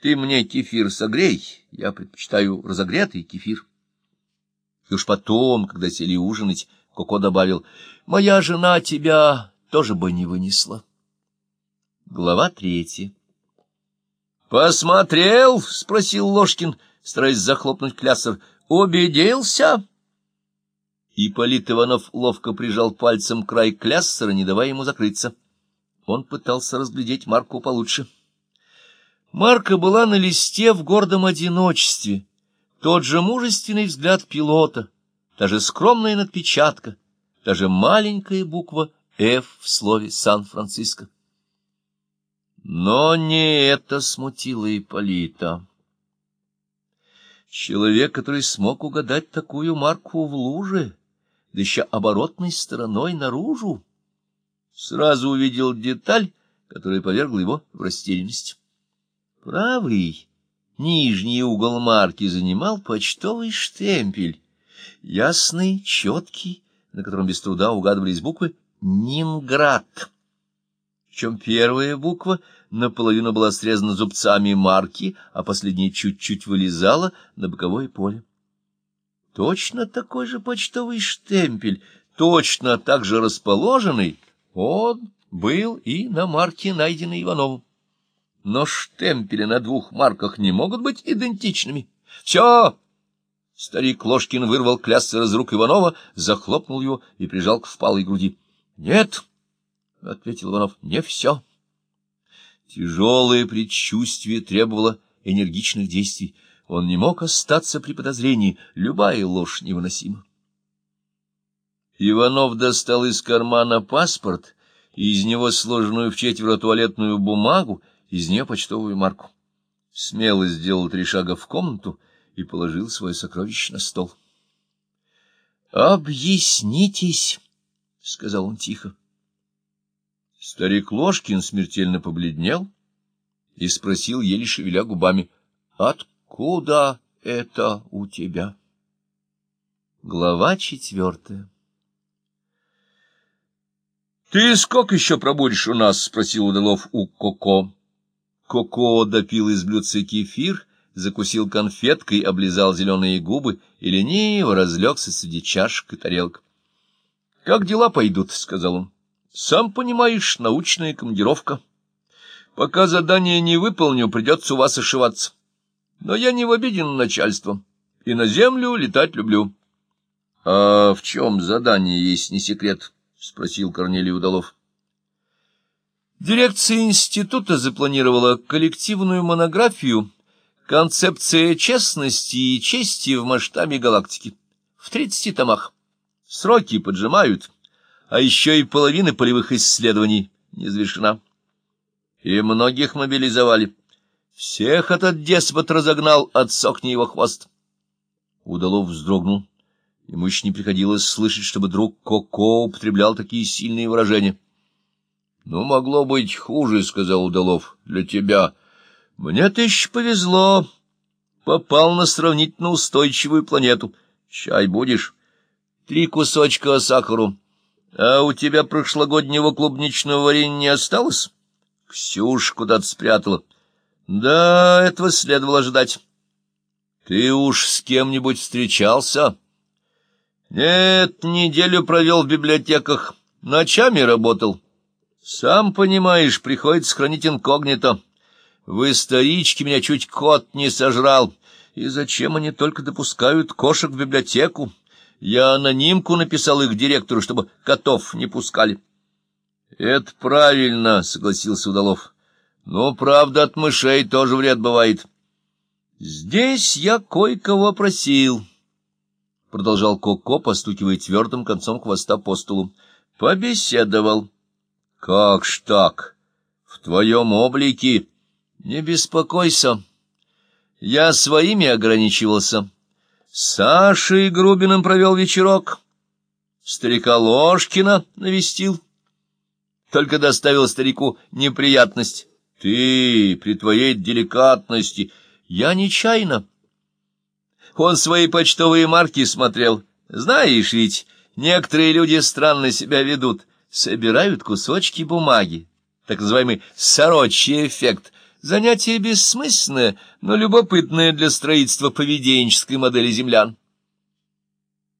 Ты мне кефир согрей, я предпочитаю разогретый кефир. И уж потом, когда сели ужинать, Коко добавил, «Моя жена тебя тоже бы не вынесла». Глава третья. «Посмотрел?» — спросил Ложкин, стараясь захлопнуть клясер. «Убедился?» Ипполит Иванов ловко прижал пальцем край кляссера, не давая ему закрыться. Он пытался разглядеть Марку получше. Марка была на листе в гордом одиночестве. Тот же мужественный взгляд пилота, та же скромная надпечатка, та же маленькая буква «Ф» в слове «Сан-Франциско». Но не это смутило Ипполита. Человек, который смог угадать такую марку в луже, да еще оборотной стороной наружу, сразу увидел деталь, которая повергла его в растерянность. Правый нижний угол марки занимал почтовый штемпель, ясный, четкий, на котором без труда угадывались буквы «Нинград» чем первая буква наполовину была срезана зубцами марки, а последняя чуть-чуть вылезала на боковое поле. Точно такой же почтовый штемпель, точно так же расположенный, он был и на марке, найденной Ивановым. Но штемпели на двух марках не могут быть идентичными. Все! Старик Ложкин вырвал кляссер из рук Иванова, захлопнул его и прижал к впалой груди. — Нет! —— ответил Иванов, — не все. Тяжелое предчувствие требовало энергичных действий. Он не мог остаться при подозрении, любая ложь невыносима. Иванов достал из кармана паспорт и из него сложенную в четверо туалетную бумагу, из нее почтовую марку. Смело сделал три шага в комнату и положил свое сокровище на стол. — Объяснитесь, — сказал он тихо. Старик Ложкин смертельно побледнел и спросил, еле шевеля губами, «Откуда это у тебя?» Глава четвертая «Ты сколько еще пробудешь у нас?» — спросил Удалов у Коко. Коко допил из блюдца кефир, закусил конфеткой, облизал зеленые губы и лениво разлегся среди чашек и тарелок. — Как дела пойдут? — сказал он. Сам понимаешь, научная командировка. Пока задание не выполню, придется у вас ошиваться. Но я не в обиде на начальство, и на землю летать люблю. — А в чем задание есть, не секрет? — спросил Корнелий Удалов. Дирекция института запланировала коллективную монографию «Концепция честности и чести в масштабе галактики» в тридцати томах. Сроки поджимают а еще и половина полевых исследований не завершена. И многих мобилизовали. Всех этот деспот разогнал, отсохни его хвост. Удалов вздрогнул. Ему еще не приходилось слышать, чтобы друг Коко употреблял такие сильные выражения. — Ну, могло быть хуже, — сказал Удалов, — для тебя. Мне-то еще повезло. Попал на сравнительно устойчивую планету. Чай будешь? Три кусочка сахару. — А у тебя прошлогоднего клубничного варенья не осталось? Ксюш куда-то спрятала. — Да, этого следовало ожидать. — Ты уж с кем-нибудь встречался? — Нет, неделю провел в библиотеках. Ночами работал. Сам понимаешь, приходится хранить инкогнито. В историчке меня чуть кот не сожрал. И зачем они только допускают кошек в библиотеку? — я анонимку написал их директору, чтобы котов не пускали. — Это правильно, — согласился Удалов. — Но, правда, от мышей тоже вред бывает. — Здесь я кое-кого просил, — продолжал Коко, постукивая твердым концом хвоста по столу. — Побеседовал. — Как ж так? В твоем облике? Не беспокойся. Я своими ограничивался. — Сашей Грубиным провел вечерок, старика Ложкина навестил. Только доставил старику неприятность. Ты при твоей деликатности... Я нечаянно. Он свои почтовые марки смотрел. Знаешь ведь, некоторые люди странно себя ведут. Собирают кусочки бумаги, так называемый сорочий эффект. Занятие бессмысленное, но любопытное для строительства поведенческой модели землян.